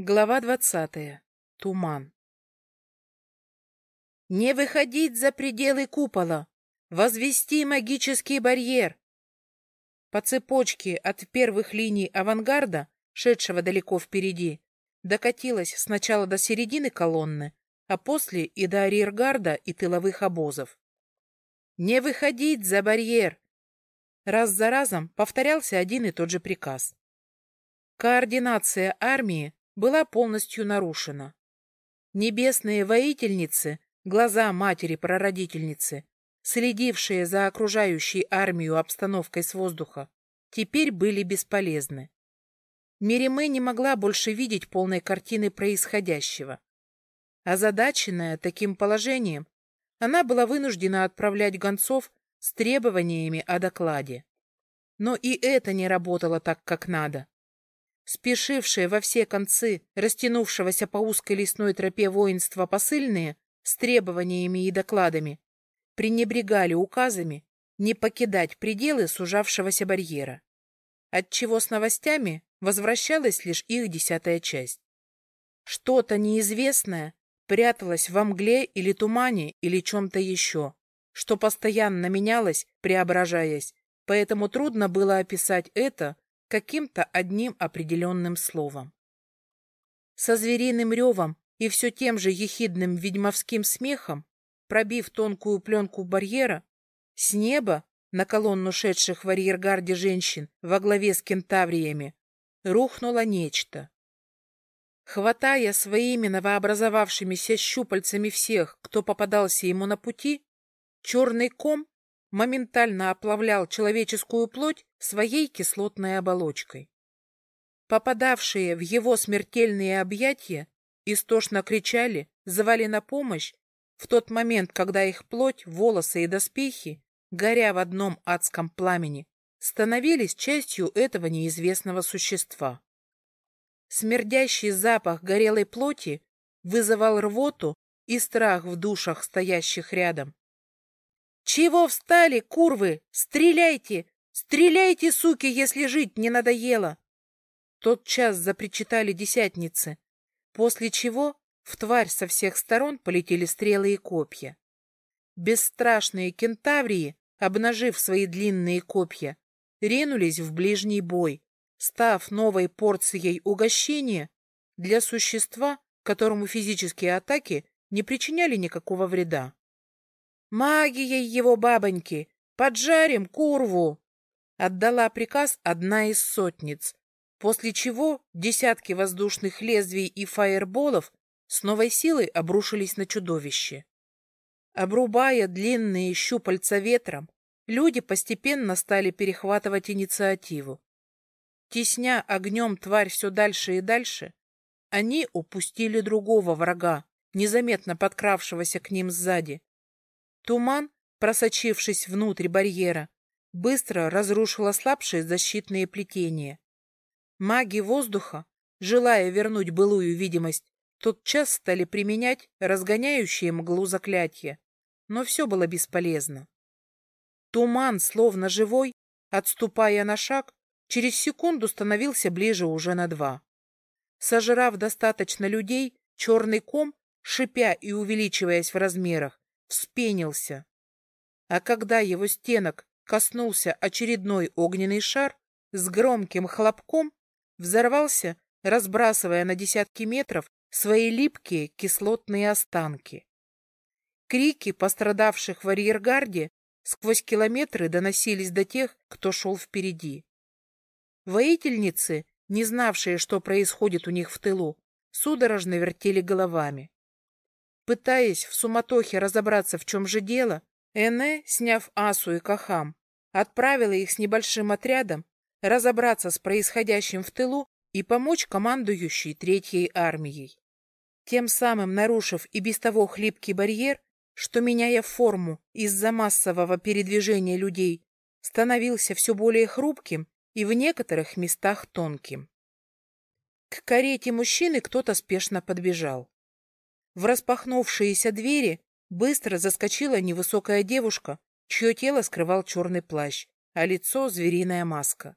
Глава двадцатая. Туман. «Не выходить за пределы купола! Возвести магический барьер!» По цепочке от первых линий авангарда, шедшего далеко впереди, докатилась сначала до середины колонны, а после и до арьергарда и тыловых обозов. «Не выходить за барьер!» Раз за разом повторялся один и тот же приказ. Координация армии была полностью нарушена. Небесные воительницы, глаза матери-прародительницы, следившие за окружающей армию обстановкой с воздуха, теперь были бесполезны. Мириме не могла больше видеть полной картины происходящего. Озадаченная таким положением, она была вынуждена отправлять гонцов с требованиями о докладе. Но и это не работало так, как надо спешившие во все концы растянувшегося по узкой лесной тропе воинства посыльные с требованиями и докладами пренебрегали указами не покидать пределы сужавшегося барьера, отчего с новостями возвращалась лишь их десятая часть. Что-то неизвестное пряталось во мгле или тумане или чем-то еще, что постоянно менялось, преображаясь, поэтому трудно было описать это каким-то одним определенным словом. Со звериным ревом и все тем же ехидным ведьмовским смехом, пробив тонкую пленку барьера, с неба на колонну шедших в арьергарде женщин во главе с кентавриями рухнуло нечто. Хватая своими новообразовавшимися щупальцами всех, кто попадался ему на пути, черный ком моментально оплавлял человеческую плоть своей кислотной оболочкой. Попадавшие в его смертельные объятия истошно кричали, звали на помощь в тот момент, когда их плоть, волосы и доспехи, горя в одном адском пламени, становились частью этого неизвестного существа. Смердящий запах горелой плоти вызывал рвоту и страх в душах стоящих рядом. «Чего встали, курвы? Стреляйте! Стреляйте, суки, если жить не надоело!» Тот час запричитали десятницы, после чего в тварь со всех сторон полетели стрелы и копья. Бесстрашные кентаврии, обнажив свои длинные копья, ринулись в ближний бой, став новой порцией угощения для существа, которому физические атаки не причиняли никакого вреда. Магией его бабоньки! Поджарим курву!» Отдала приказ одна из сотниц, после чего десятки воздушных лезвий и фаерболов с новой силой обрушились на чудовище. Обрубая длинные щупальца ветром, люди постепенно стали перехватывать инициативу. Тесня огнем тварь все дальше и дальше, они упустили другого врага, незаметно подкравшегося к ним сзади. Туман, просочившись внутрь барьера, быстро разрушил ослабшие защитные плетения. Маги воздуха, желая вернуть былую видимость, тотчас стали применять разгоняющие мглу заклятия, но все было бесполезно. Туман, словно живой, отступая на шаг, через секунду становился ближе уже на два. Сожрав достаточно людей, черный ком, шипя и увеличиваясь в размерах, вспенился. А когда его стенок коснулся очередной огненный шар, с громким хлопком взорвался, разбрасывая на десятки метров свои липкие кислотные останки. Крики пострадавших в арьергарде сквозь километры доносились до тех, кто шел впереди. Воительницы, не знавшие, что происходит у них в тылу, судорожно вертели головами. Пытаясь в суматохе разобраться, в чем же дело, Эне, сняв Асу и Кахам, отправила их с небольшим отрядом разобраться с происходящим в тылу и помочь командующей Третьей армией. Тем самым нарушив и без того хлипкий барьер, что, меняя форму из-за массового передвижения людей, становился все более хрупким и в некоторых местах тонким. К карете мужчины кто-то спешно подбежал. В распахнувшиеся двери быстро заскочила невысокая девушка, чье тело скрывал черный плащ, а лицо — звериная маска.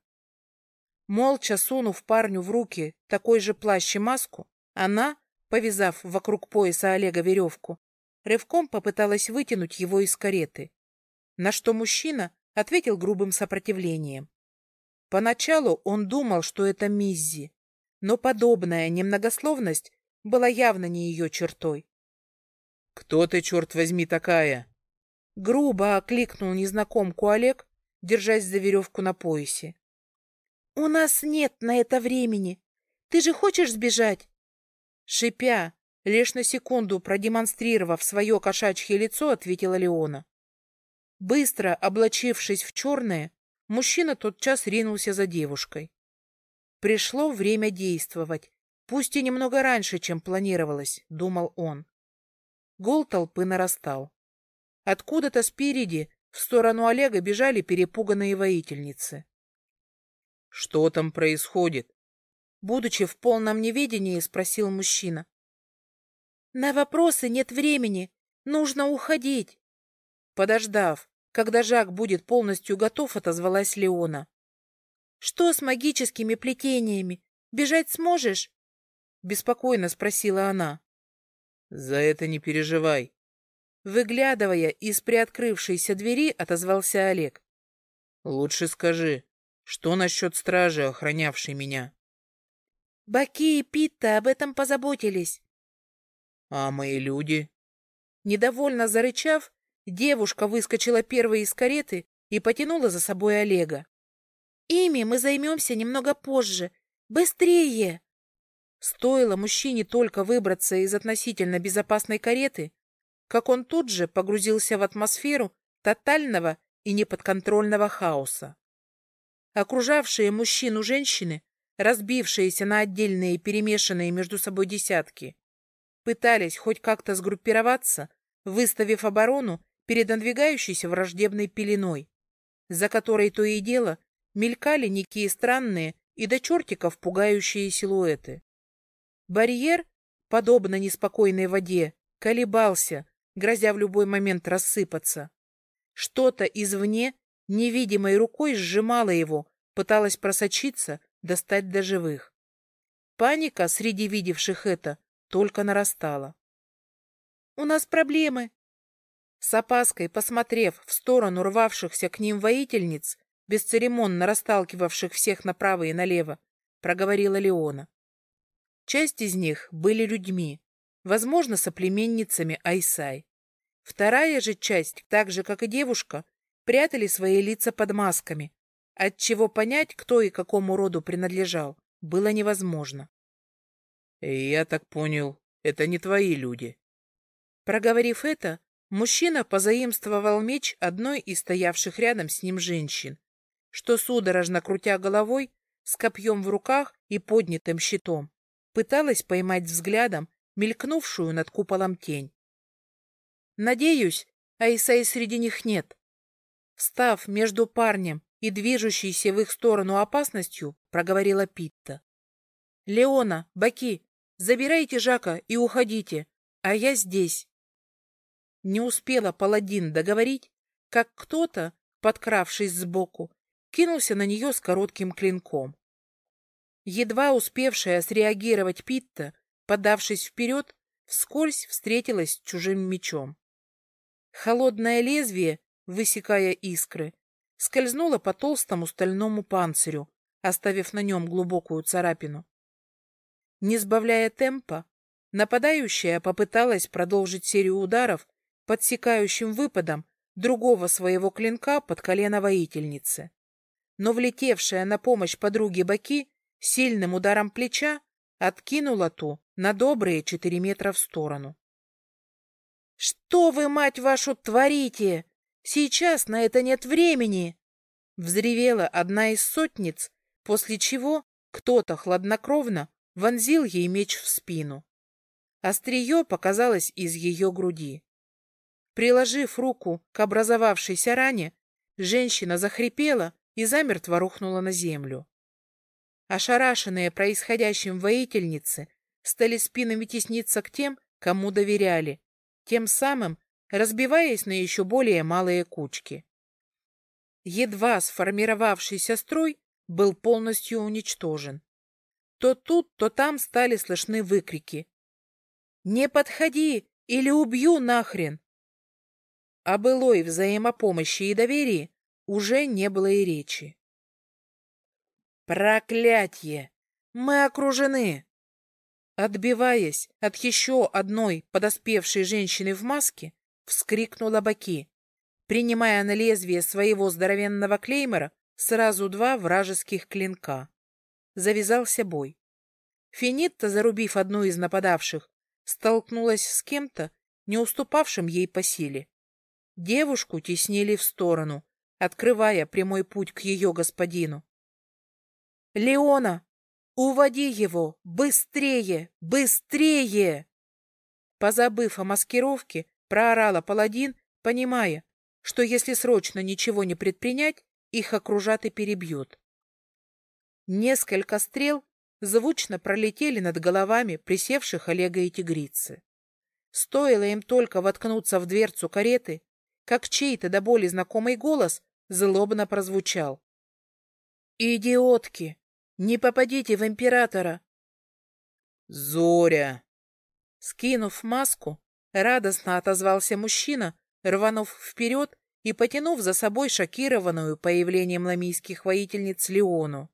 Молча сунув парню в руки такой же плащ и маску, она, повязав вокруг пояса Олега веревку, рывком попыталась вытянуть его из кареты, на что мужчина ответил грубым сопротивлением. Поначалу он думал, что это Миззи, но подобная немногословность была явно не ее чертой. «Кто ты, черт возьми, такая?» Грубо окликнул незнакомку Олег, держась за веревку на поясе. «У нас нет на это времени. Ты же хочешь сбежать?» Шипя, лишь на секунду продемонстрировав свое кошачье лицо, ответила Леона. Быстро облачившись в черное, мужчина тотчас ринулся за девушкой. Пришло время действовать, пусть и немного раньше, чем планировалось, думал он. Гул толпы нарастал. Откуда-то спереди в сторону Олега бежали перепуганные воительницы. «Что там происходит?» Будучи в полном неведении, спросил мужчина. «На вопросы нет времени. Нужно уходить». Подождав, когда Жак будет полностью готов, отозвалась Леона. «Что с магическими плетениями? Бежать сможешь?» Беспокойно спросила она. «За это не переживай». Выглядывая из приоткрывшейся двери, отозвался Олег. «Лучше скажи, что насчет стражи, охранявшей меня?» «Баки и Питта об этом позаботились». «А мои люди?» Недовольно зарычав, Девушка выскочила первой из кареты и потянула за собой Олега. «Ими мы займемся немного позже. Быстрее!» Стоило мужчине только выбраться из относительно безопасной кареты, как он тут же погрузился в атмосферу тотального и неподконтрольного хаоса. Окружавшие мужчину женщины, разбившиеся на отдельные перемешанные между собой десятки, пытались хоть как-то сгруппироваться, выставив оборону перед надвигающейся враждебной пеленой, за которой то и дело мелькали некие странные и до чертиков пугающие силуэты. Барьер, подобно неспокойной воде, колебался, грозя в любой момент рассыпаться. Что-то извне невидимой рукой сжимало его, пыталось просочиться, достать до живых. Паника среди видевших это только нарастала. «У нас проблемы», с опаской, посмотрев в сторону рвавшихся к ним воительниц, бесцеремонно расталкивавших всех направо и налево, проговорила Леона. Часть из них были людьми, возможно, соплеменницами Айсай. Вторая же часть, так же, как и девушка, прятали свои лица под масками, отчего понять, кто и какому роду принадлежал, было невозможно. «Я так понял, это не твои люди». Проговорив это, Мужчина позаимствовал меч одной из стоявших рядом с ним женщин, что, судорожно крутя головой, с копьем в руках и поднятым щитом, пыталась поймать взглядом мелькнувшую над куполом тень. «Надеюсь, Айсай среди них нет». Встав между парнем и движущейся в их сторону опасностью, проговорила Питта. «Леона, Баки, забирайте Жака и уходите, а я здесь». Не успела паладин договорить, как кто-то, подкравшись сбоку, кинулся на нее с коротким клинком. Едва успевшая среагировать Питта, подавшись вперед, вскользь встретилась с чужим мечом. Холодное лезвие, высекая искры, скользнуло по толстому стальному панцирю, оставив на нем глубокую царапину. Не сбавляя темпа, нападающая попыталась продолжить серию ударов подсекающим выпадом другого своего клинка под колено воительницы. Но влетевшая на помощь подруге Баки сильным ударом плеча откинула ту на добрые четыре метра в сторону. — Что вы, мать вашу, творите? Сейчас на это нет времени! — взревела одна из сотниц, после чего кто-то хладнокровно вонзил ей меч в спину. Острие показалось из ее груди. Приложив руку к образовавшейся ране, женщина захрипела и замертво рухнула на землю. Ошарашенные происходящим воительницы стали спинами тесниться к тем, кому доверяли, тем самым разбиваясь на еще более малые кучки. Едва сформировавшийся строй был полностью уничтожен. То тут, то там стали слышны выкрики. «Не подходи, или убью нахрен!» О былой взаимопомощи и доверии уже не было и речи. «Проклятье! Мы окружены!» Отбиваясь от еще одной подоспевшей женщины в маске, вскрикнула Баки, принимая на лезвие своего здоровенного клеймора сразу два вражеских клинка. Завязался бой. Финитта, зарубив одну из нападавших, столкнулась с кем-то, не уступавшим ей по силе. Девушку теснили в сторону, открывая прямой путь к ее господину. «Леона, уводи его! Быстрее! Быстрее!» Позабыв о маскировке, проорала паладин, понимая, что если срочно ничего не предпринять, их окружат и перебьют. Несколько стрел звучно пролетели над головами присевших Олега и тигрицы. Стоило им только воткнуться в дверцу кареты, как чей-то до боли знакомый голос злобно прозвучал. «Идиотки! Не попадите в императора!» «Зоря!» Скинув маску, радостно отозвался мужчина, рванув вперед и потянув за собой шокированную появлением ламийских воительниц Леону.